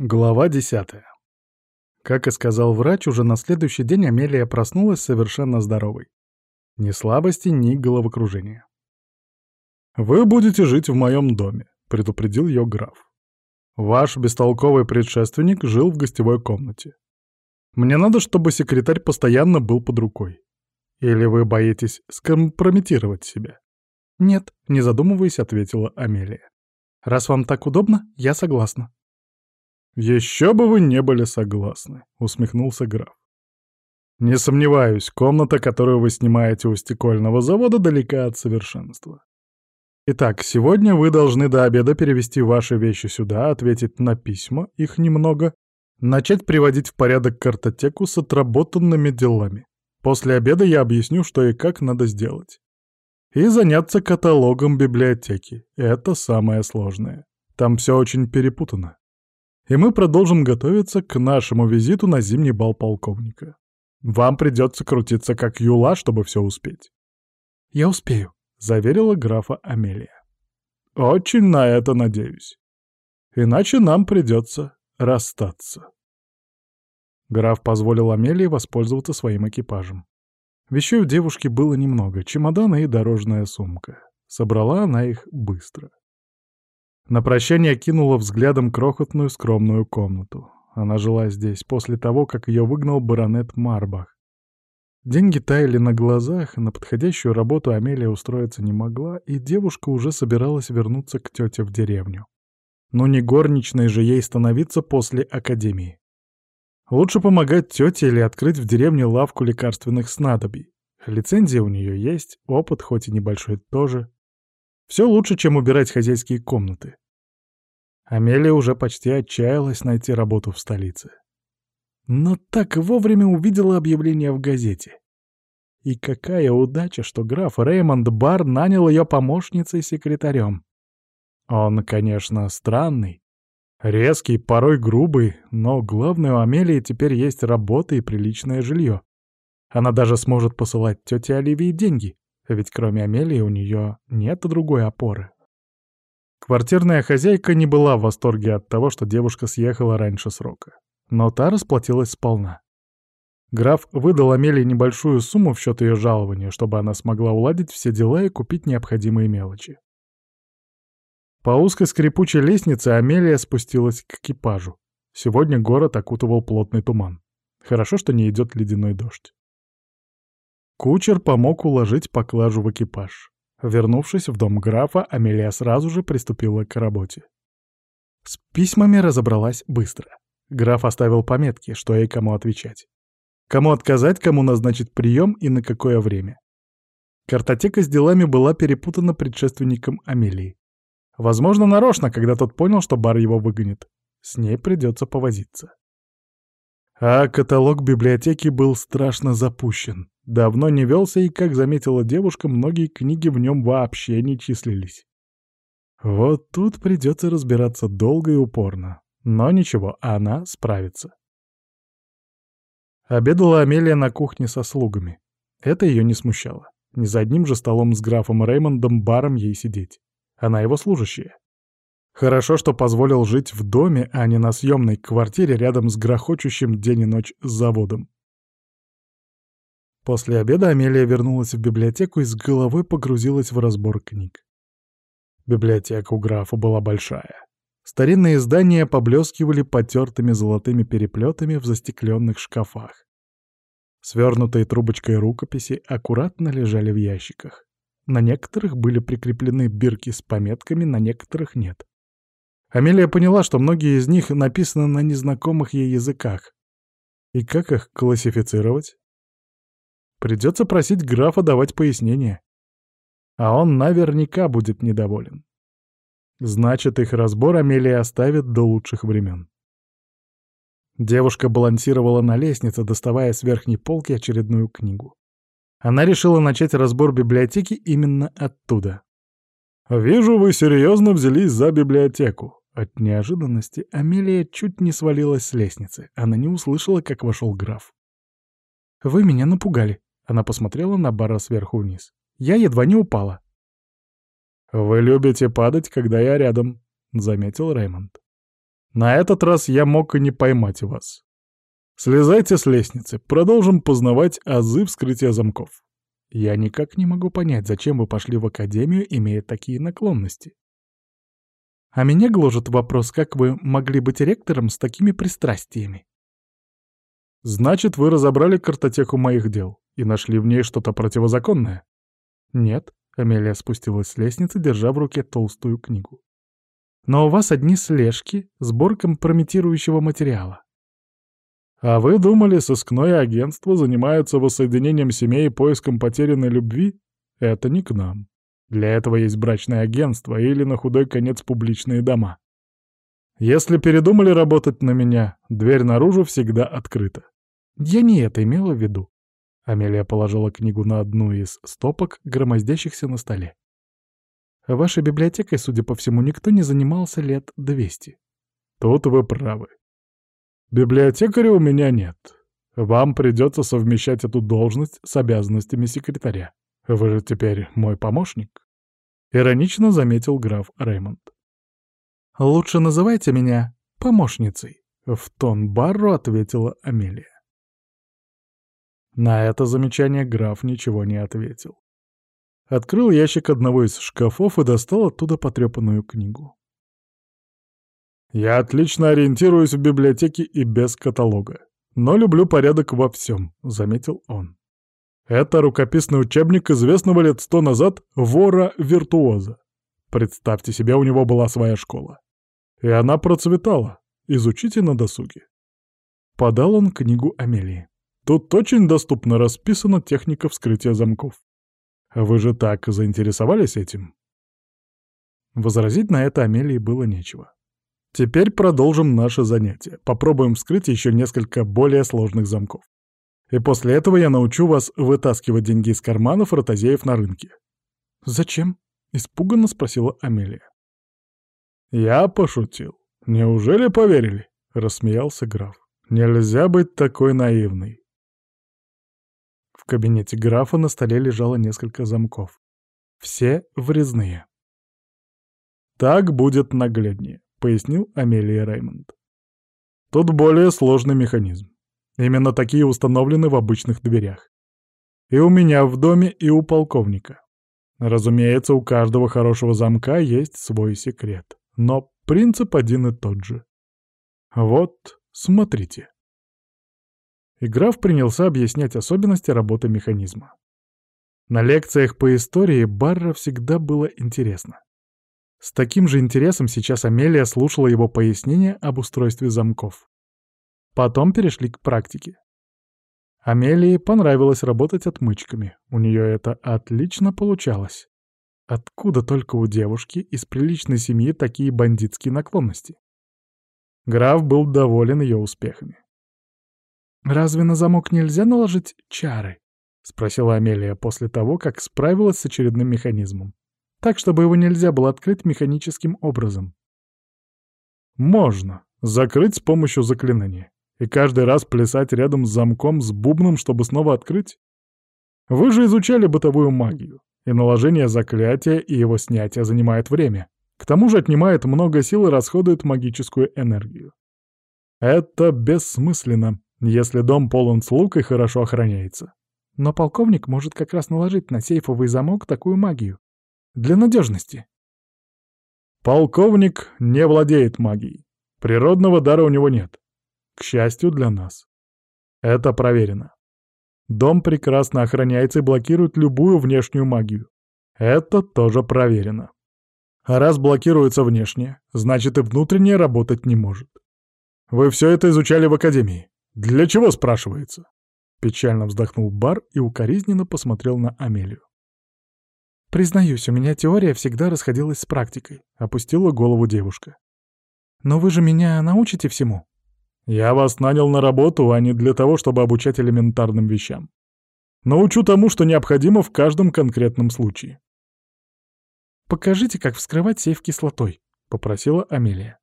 Глава десятая. Как и сказал врач, уже на следующий день Амелия проснулась совершенно здоровой. Ни слабости, ни головокружения. «Вы будете жить в моем доме», — предупредил ее граф. «Ваш бестолковый предшественник жил в гостевой комнате. Мне надо, чтобы секретарь постоянно был под рукой. Или вы боитесь скомпрометировать себя?» «Нет», — не задумываясь, ответила Амелия. «Раз вам так удобно, я согласна». «Еще бы вы не были согласны», — усмехнулся граф. «Не сомневаюсь, комната, которую вы снимаете у стекольного завода, далека от совершенства. Итак, сегодня вы должны до обеда перевести ваши вещи сюда, ответить на письма, их немного, начать приводить в порядок картотеку с отработанными делами. После обеда я объясню, что и как надо сделать. И заняться каталогом библиотеки. Это самое сложное. Там все очень перепутано и мы продолжим готовиться к нашему визиту на зимний бал полковника. Вам придется крутиться как юла, чтобы все успеть. «Я успею», — заверила графа Амелия. «Очень на это надеюсь. Иначе нам придется расстаться». Граф позволил Амелии воспользоваться своим экипажем. Вещей у девушки было немного, чемодан и дорожная сумка. Собрала она их быстро. На прощание кинула взглядом крохотную скромную комнату. Она жила здесь после того, как ее выгнал баронет Марбах. Деньги таяли на глазах, на подходящую работу Амелия устроиться не могла, и девушка уже собиралась вернуться к тете в деревню. Но не горничной же ей становиться после академии. Лучше помогать тете или открыть в деревне лавку лекарственных снадобий. Лицензия у нее есть, опыт, хоть и небольшой, тоже. Все лучше, чем убирать хозяйские комнаты. Амелия уже почти отчаялась найти работу в столице. Но так вовремя увидела объявление в газете. И какая удача, что граф Реймонд Бар нанял ее помощницей-секретарем. Он, конечно, странный, резкий, порой грубый, но главное, у Амелии теперь есть работа и приличное жилье. Она даже сможет посылать тете Оливии деньги, ведь кроме Амелии у нее нет другой опоры. Квартирная хозяйка не была в восторге от того, что девушка съехала раньше срока. Но та расплатилась сполна. Граф выдал Амелии небольшую сумму в счет ее жалования, чтобы она смогла уладить все дела и купить необходимые мелочи. По узкой скрипучей лестнице Амелия спустилась к экипажу. Сегодня город окутывал плотный туман. Хорошо, что не идет ледяной дождь. Кучер помог уложить поклажу в экипаж. Вернувшись в дом графа, Амелия сразу же приступила к работе. С письмами разобралась быстро. Граф оставил пометки, что и кому отвечать. Кому отказать, кому назначить прием и на какое время. Картотека с делами была перепутана предшественником Амелии. Возможно, нарочно, когда тот понял, что бар его выгонит. С ней придется повозиться. А каталог библиотеки был страшно запущен. Давно не велся, и, как заметила девушка, многие книги в нем вообще не числились. Вот тут придется разбираться долго и упорно. Но ничего, она справится. Обедала Амелия на кухне со слугами. Это ее не смущало. Ни за одним же столом с графом Реймондом баром ей сидеть. Она его служащая. Хорошо, что позволил жить в доме, а не на съемной квартире рядом с грохочущим день и ночь заводом. После обеда Амелия вернулась в библиотеку и с головой погрузилась в разбор книг. Библиотека у графа была большая. Старинные издания поблескивали потертыми золотыми переплетами в застекленных шкафах. Свернутые трубочкой рукописи аккуратно лежали в ящиках. На некоторых были прикреплены бирки с пометками, на некоторых нет. Амелия поняла, что многие из них написаны на незнакомых ей языках. И как их классифицировать? Придется просить графа давать пояснения. А он наверняка будет недоволен. Значит, их разбор Амелия оставит до лучших времен. Девушка балансировала на лестнице, доставая с верхней полки очередную книгу. Она решила начать разбор библиотеки именно оттуда. «Вижу, вы серьезно взялись за библиотеку», от неожиданности Амелия чуть не свалилась с лестницы. Она не услышала, как вошел граф. «Вы меня напугали», — она посмотрела на Бара сверху вниз. «Я едва не упала». «Вы любите падать, когда я рядом», — заметил Реймонд. На этот раз я мог и не поймать вас. Слезайте с лестницы, продолжим познавать азы вскрытия замков. Я никак не могу понять, зачем вы пошли в академию, имея такие наклонности. А меня гложет вопрос, как вы могли быть ректором с такими пристрастиями. Значит, вы разобрали картотеку моих дел и нашли в ней что-то противозаконное? Нет, Амелия спустилась с лестницы, держа в руке толстую книгу. Но у вас одни слежки, сбор компрометирующего материала. А вы думали, сыскное агентство занимается воссоединением семей и поиском потерянной любви? Это не к нам. Для этого есть брачное агентство или на худой конец публичные дома. Если передумали работать на меня, дверь наружу всегда открыта. Я не это имела в виду. Амелия положила книгу на одну из стопок, громоздящихся на столе. Вашей библиотекой, судя по всему, никто не занимался лет двести. Тут вы правы. Библиотекаря у меня нет. Вам придется совмещать эту должность с обязанностями секретаря. Вы же теперь мой помощник. Иронично заметил граф Реймонд. Лучше называйте меня помощницей. В тон Барру ответила Амелия. На это замечание граф ничего не ответил. Открыл ящик одного из шкафов и достал оттуда потрепанную книгу. «Я отлично ориентируюсь в библиотеке и без каталога, но люблю порядок во всем», — заметил он. «Это рукописный учебник известного лет сто назад вора-виртуоза. Представьте себе, у него была своя школа. И она процветала. Изучите на досуге». Подал он книгу Амелии. Тут очень доступно расписана техника вскрытия замков. Вы же так заинтересовались этим?» Возразить на это Амелии было нечего. Теперь продолжим наше занятие. Попробуем вскрыть еще несколько более сложных замков. И после этого я научу вас вытаскивать деньги из карманов ротозеев на рынке. «Зачем?» — испуганно спросила Амелия. «Я пошутил. Неужели поверили?» — рассмеялся граф. «Нельзя быть такой наивной. В кабинете графа на столе лежало несколько замков. Все врезные. «Так будет нагляднее», — пояснил Амелия Реймонд. «Тут более сложный механизм. Именно такие установлены в обычных дверях. И у меня в доме, и у полковника. Разумеется, у каждого хорошего замка есть свой секрет. Но принцип один и тот же. Вот, смотрите и граф принялся объяснять особенности работы механизма. На лекциях по истории Барра всегда было интересно. С таким же интересом сейчас Амелия слушала его пояснения об устройстве замков. Потом перешли к практике. Амелии понравилось работать отмычками, у нее это отлично получалось. Откуда только у девушки из приличной семьи такие бандитские наклонности? Граф был доволен ее успехами. «Разве на замок нельзя наложить чары?» — спросила Амелия после того, как справилась с очередным механизмом. «Так, чтобы его нельзя было открыть механическим образом». «Можно. Закрыть с помощью заклинания. И каждый раз плясать рядом с замком с бубном, чтобы снова открыть? Вы же изучали бытовую магию, и наложение заклятия и его снятие занимает время. К тому же отнимает много сил и расходует магическую энергию. Это бессмысленно если дом полон слуг и хорошо охраняется. Но полковник может как раз наложить на сейфовый замок такую магию. Для надежности. Полковник не владеет магией. Природного дара у него нет. К счастью для нас. Это проверено. Дом прекрасно охраняется и блокирует любую внешнюю магию. Это тоже проверено. А раз блокируется внешнее, значит и внутреннее работать не может. Вы все это изучали в академии. «Для чего?» — спрашивается. Печально вздохнул Бар и укоризненно посмотрел на Амелию. «Признаюсь, у меня теория всегда расходилась с практикой», — опустила голову девушка. «Но вы же меня научите всему?» «Я вас нанял на работу, а не для того, чтобы обучать элементарным вещам. Научу тому, что необходимо в каждом конкретном случае». «Покажите, как вскрывать сейф кислотой», — попросила Амелия.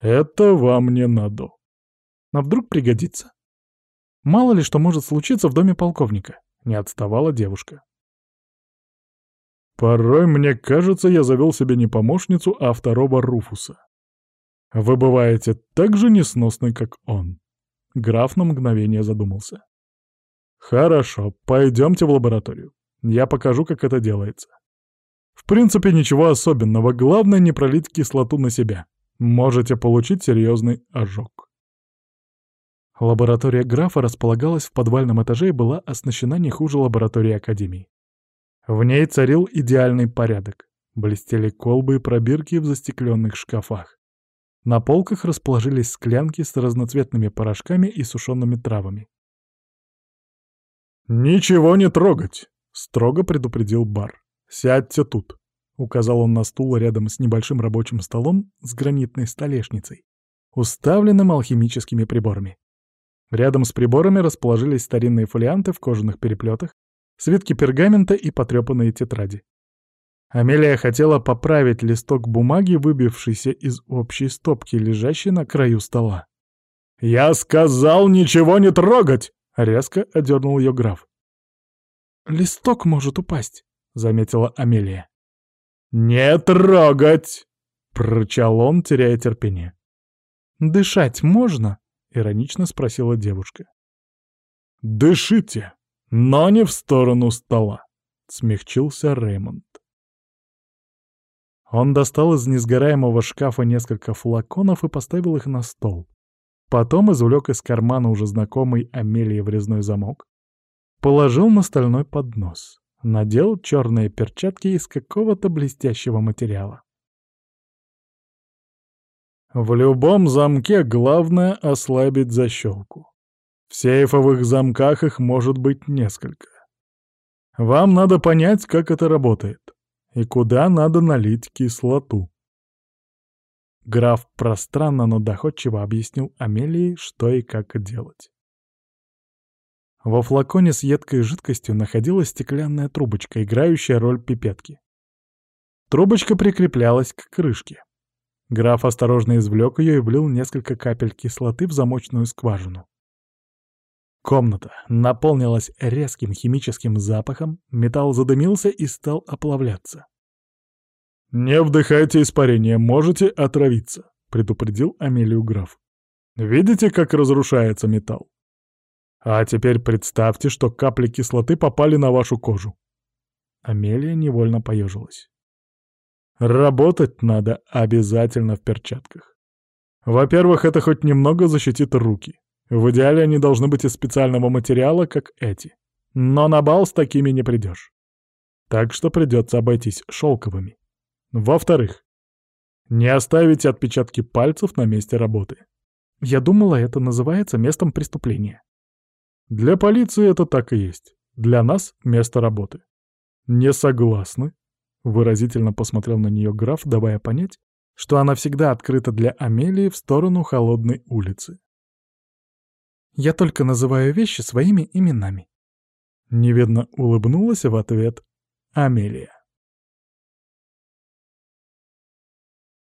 «Это вам не надо», а вдруг пригодится? Мало ли что может случиться в доме полковника, не отставала девушка. Порой мне кажется, я завел себе не помощницу, а второго Руфуса. Вы бываете так же несносный, как он. Граф на мгновение задумался. Хорошо, пойдемте в лабораторию. Я покажу, как это делается. В принципе, ничего особенного. Главное не пролить кислоту на себя. Можете получить серьезный ожог. Лаборатория графа располагалась в подвальном этаже и была оснащена не хуже лаборатории Академии. В ней царил идеальный порядок. Блестели колбы и пробирки в застекленных шкафах. На полках расположились склянки с разноцветными порошками и сушеными травами. «Ничего не трогать!» — строго предупредил бар. «Сядьте тут!» — указал он на стул рядом с небольшим рабочим столом с гранитной столешницей, уставленным алхимическими приборами. Рядом с приборами расположились старинные фолианты в кожаных переплетах, свитки пергамента и потрепанные тетради. Амелия хотела поправить листок бумаги, выбившийся из общей стопки, лежащей на краю стола. «Я сказал ничего не трогать!» — резко одернул ее граф. «Листок может упасть», — заметила Амелия. «Не трогать!» — прорычал он, теряя терпение. «Дышать можно?» — иронично спросила девушка. «Дышите, но не в сторону стола», — смягчился Реймонд. Он достал из несгораемого шкафа несколько флаконов и поставил их на стол. Потом извлек из кармана уже знакомый Амелии врезной замок, положил на стальной поднос, надел черные перчатки из какого-то блестящего материала. В любом замке главное ослабить защелку. В сейфовых замках их может быть несколько. Вам надо понять, как это работает и куда надо налить кислоту. Граф пространно, но доходчиво объяснил Амелии, что и как делать. Во флаконе с едкой жидкостью находилась стеклянная трубочка, играющая роль пипетки. Трубочка прикреплялась к крышке. Граф осторожно извлек ее и влил несколько капель кислоты в замочную скважину. Комната наполнилась резким химическим запахом, металл задымился и стал оплавляться. «Не вдыхайте испарение, можете отравиться», — предупредил Амелию граф. «Видите, как разрушается металл? А теперь представьте, что капли кислоты попали на вашу кожу». Амелия невольно поежилась. Работать надо обязательно в перчатках. Во-первых, это хоть немного защитит руки. В идеале они должны быть из специального материала, как эти. Но на бал с такими не придешь. Так что придется обойтись шелковыми. Во-вторых, не оставить отпечатки пальцев на месте работы. Я думала, это называется местом преступления. Для полиции это так и есть. Для нас — место работы. Не согласны? Выразительно посмотрел на нее граф, давая понять, что она всегда открыта для Амелии в сторону холодной улицы. Я только называю вещи своими именами. Неведно улыбнулась в ответ Амелия.